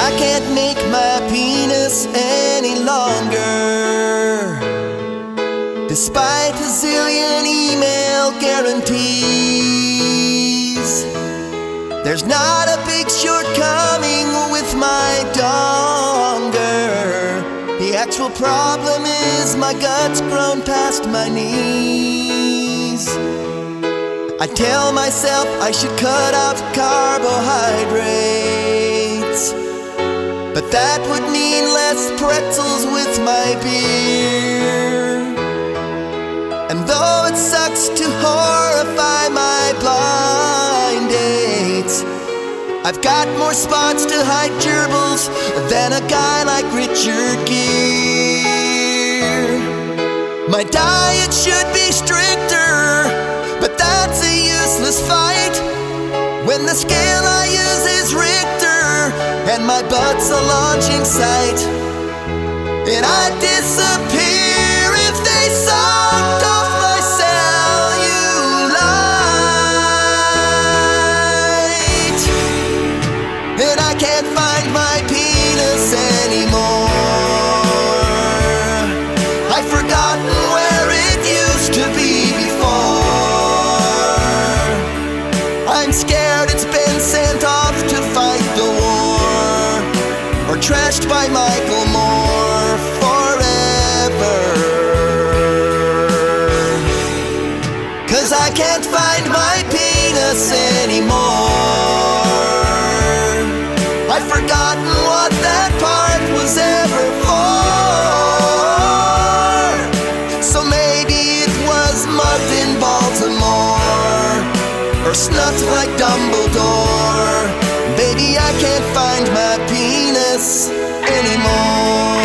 I can't make my penis any longer. Despite a zillion email guarantees, there's not a big shortcoming with my donger. The actual problem is my gut's grown past my knees. I tell myself I should cut out carbohydrates. But that would mean less pretzels with my beer. And though it sucks to horrify my blind dates, I've got more spots to hide gerbils than a guy like Richard Gere. My diet should be stricter, but that's a useless fight when the scale and my butt's a launching site. And I disappear if they sucked off my cellulite. And I can't find my penis anymore. Or by Michael Moore forever. Cause I can't find my penis anymore. I've forgotten what that part was ever for. So maybe it was mugged in Baltimore or snuffed like Dumbledore. Baby, I can't find my penis anymore.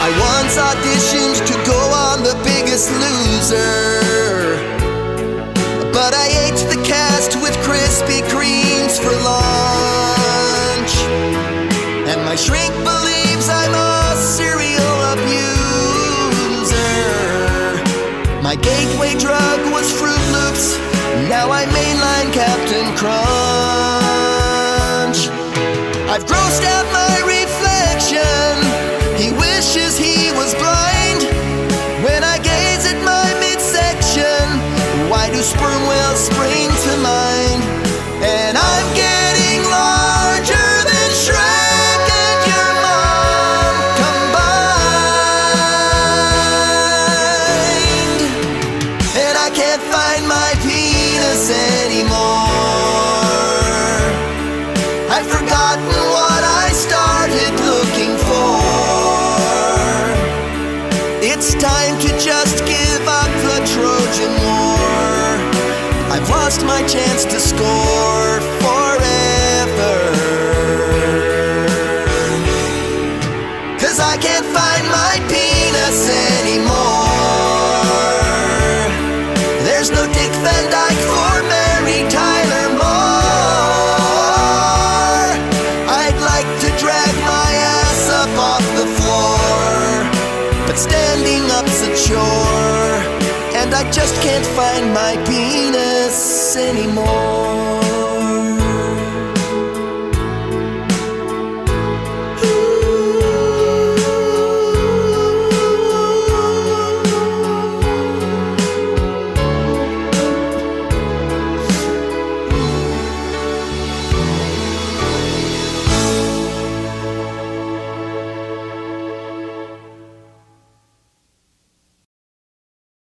I once auditioned to go on The Biggest Loser. But I ate the cast with Krispy Kremes for lunch. And my shrink believes I'm a serial abuser. My gateway drug was Froot Loops. Now I mainline Crunch. I've grossed out my my chance to score forever. Cause I can't find my penis anymore. There's no Dick Van Dyke for Mary Tyler Moore. I'd like to drag my ass up off the floor, but standing up's a chore, and I just can't find my penis anymore.